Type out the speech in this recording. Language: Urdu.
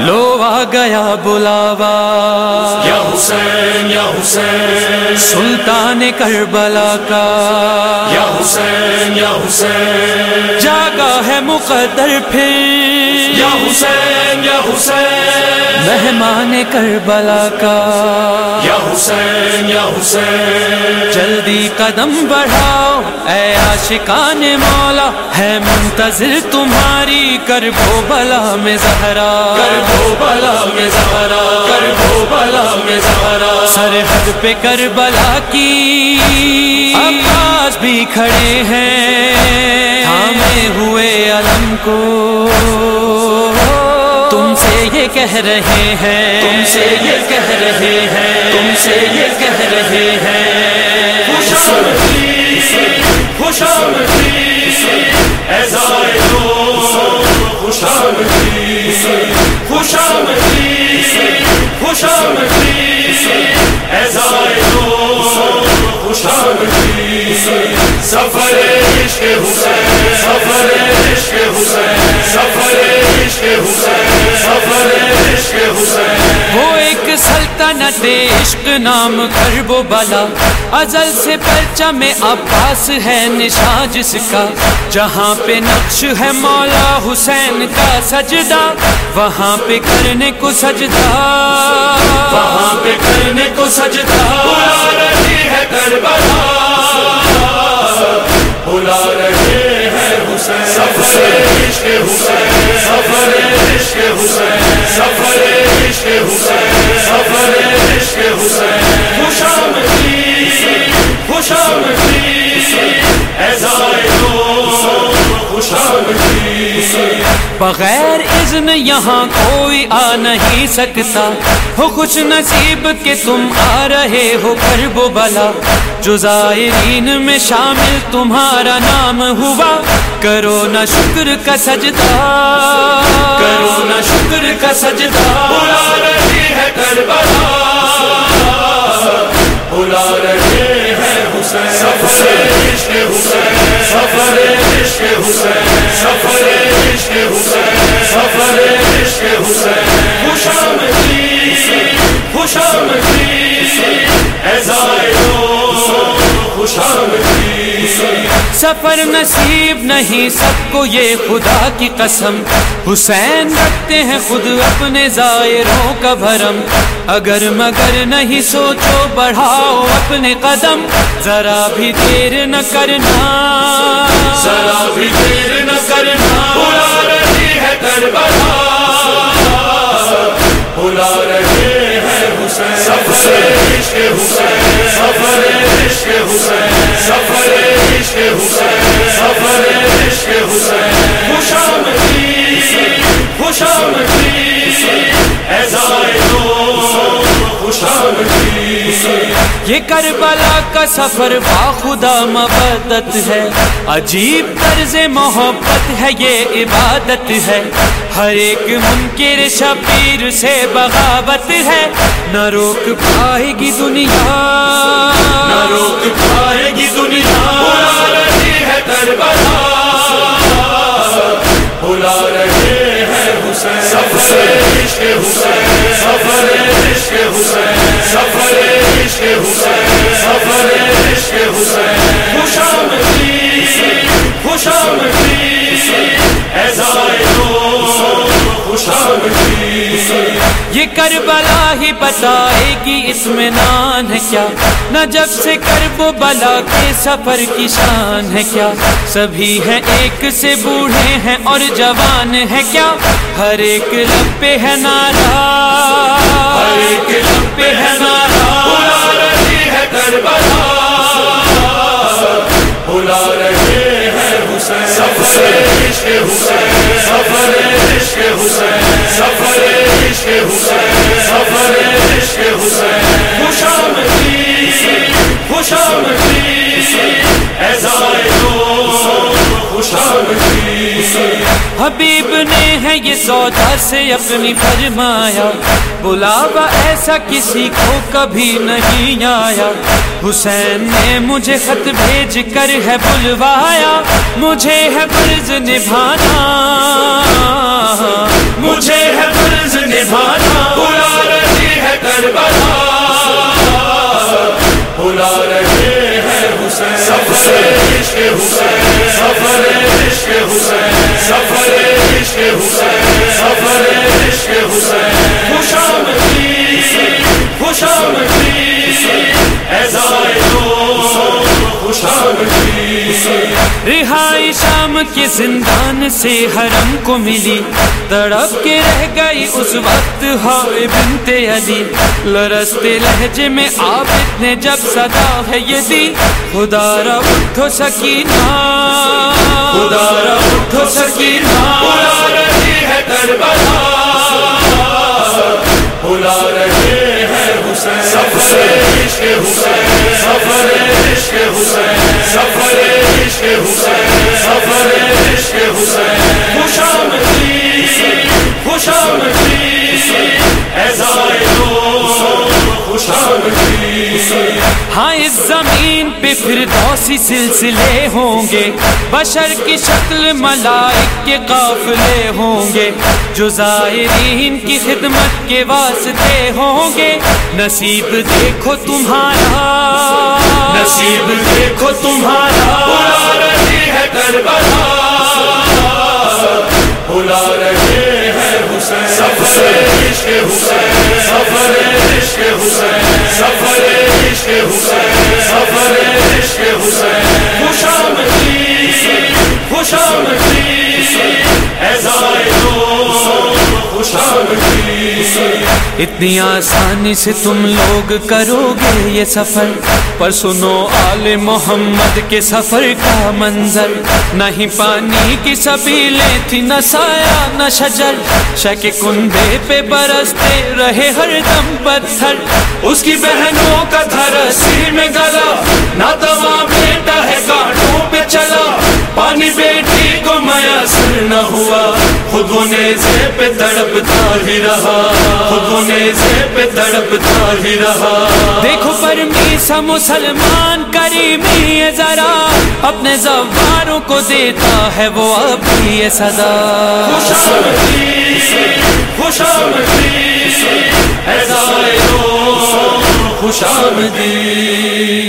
لو آ گیا بلاوا۔ یا حسین یا حسین۔ سلطان کربلا کا۔ یا حسین یا حسین۔ جاگا ہے مقدر پھر۔ یا حسین یا حسین۔ مہمان کربلا کا۔ یا حسین یا حسین۔ جلدی قدم بڑھاؤ اے عاشقان مولا۔ ہے منتظر تمہاری کربو بلا میں زہرا۔ کربو بلا میں زہرا۔ کربو بلا میں زہرا۔ سرحد پہ کربلا کی عباس بھی کھڑے ہیں۔ تھامے ہوئے علم کو۔ یہ کہہ رہے ہیں تم سے یہ کہہ رہے ہیں تم سے یہ کہہ رہے ہیں خوش آمدید خوش آمدید اے زائرو خوش آمدید خوش آمدید خوش آمدید اے زائرو خوش آمدید سفر عشق حسین سفر عشق حسین سفر عشق حسین سفر عشق حسین۔ وہ ایک سلطنت عشق نام کرب و بلا ازل سے پرچم عباس ہے نشان جس کا۔ جہاں پہ نقش ہے مولا حسین کا سجدہ وہاں پہ کرنے کو سجدہ۔ وہاں پہ کرنے کو سجدہ۔ ہے کربلا۔ بلا رہے ہیں حسین سفر عشق حسین سفر عشق حسین سفر عشق حسین سفر عشق حسین خوش آمدید خوش آمدید اے زائرو خوش آمدید بغیر اذن یہاں کوئی آ نہیں سکتا۔ ہو خوش نصیب کہ تم آ رہے ہو کرب و بلا۔ جو زائرین میں شامل تمہارا نام ہوا۔ کرو نہ شکر کا سجدہ۔ کرو نہ شکر کا سجدہ۔ بلا رہی ہے کربلا۔ بلا رہے ہیں حسین۔ سفر عشق حسین۔ سفر عشق حسین۔ سفر عشق حسین۔ سفر عشق حسین خوش آمدید خوش آمدید اے زائرو خوش آمدید سفر نصیب نہیں، سب کو یہ خدا کی قسم۔ حسین رکھتے ہیں خود اپنے زائروں کا بھرم۔ اگر مگر نہیں سوچو، بڑھاؤ اپنے قدم۔ ذرا بھی دیر نہ کرنا۔ ذرا بھی دیر نہ کرنا۔ بلا رہی ہے کربلا رہے ہیں حسین. سفر عشق حسین. سفر عشق حسین. سفر عشق حسین. سفر عشق حسین. یہ کربلا کا سفر باخدا مبدت ہے۔ عجیب طرز محبت ہے یہ عبادت ہے۔ ہر ایک منکر شبیر سے بغاوت ہے۔ نہ روک پائے گی دنیا۔ نہ روک پائے گی دنیا۔ بلا رہی ہے کربلا۔ بلا رہے ہیں حسین۔ سفر عشق حسین۔ کربلا ہی بتائے گی اطمینان ہے کیا؟ نہ جب سے کرب و بلا کے سفر کی شان ہے کیا؟ سبھی ہیں ایک سے بوڑھے ہیں اور جوان ہے کیا؟ ہر ایک لب پہ ہے نارا ہر ایک لب پہ ہے نارا بلا رہی ہے کربلا۔ بلا رہے ہیں حسین۔ سودا سے اپنی فرمایا، بلاوا ایسا کسی کو کبھی نہیں آیا۔ حسین نے مجھے خط بھیج کر ہے بلوایا، مجھے ہے فرض نبھانا۔ مجھے ہے فرض نبھانا۔ بلا رہی ہے کربلا۔ بلا رہے ہیں حسین۔ سفر عشق حسین۔ سفر عشق حسین۔ سفر عشق حسین۔ رہائی شام کے زندان سے حرم کو ملی تڑپ کے رہ گئی اس وقت ہائے بنت علی لرستے لہجے میں عابد نے جب صدا ہے یہ دی خدا را اٹھو سکینہ خدا را اٹھو سکینہ بلا رہی ہے کربلا بلا رہے ہیں حسین سفر اس زمین پہ پھر دوسی سلسلے ہوں گے۔ بشر کی شکل ملائک کے قافلے ہوں گے۔ جو زائرین کی خدمت کے واسطے ہوں گے۔ نصیب دیکھو تمہارا۔ نصیب دیکھو تمہارا۔ بلا ہے کربلا۔ بلا رہے ہیں حسین۔ سفر عشق حسین۔ سفر اتنی آسانی سے تم لوگ کرو گے یہ سفر۔ پر سنو آل محمد کے سفر کا منظر۔ نہ ہی پانی کی سبیلیں تھی، نہ سایہ، نہ شجر۔ شک کندے پہ برستے رہے ہر دم پتھر۔ اس کی بہنوں کا تھر سیر میں گلا۔ نہ تمام بیٹا ہے گاٹوں پہ چلا۔ پانی بیٹی کو میسر نہ ہوا خود وہ نیزے پہ تڑپتا ہی رہا۔ خود وہ نیزے پہ تڑپتا ہی رہا۔ دیکھو پرمی سا مسلمان کریمی ہے ذرا۔ اپنے زواروں کو دیتا ہے وہ اب یہ صدا۔ خوشام کی خوشام کی خوشام دی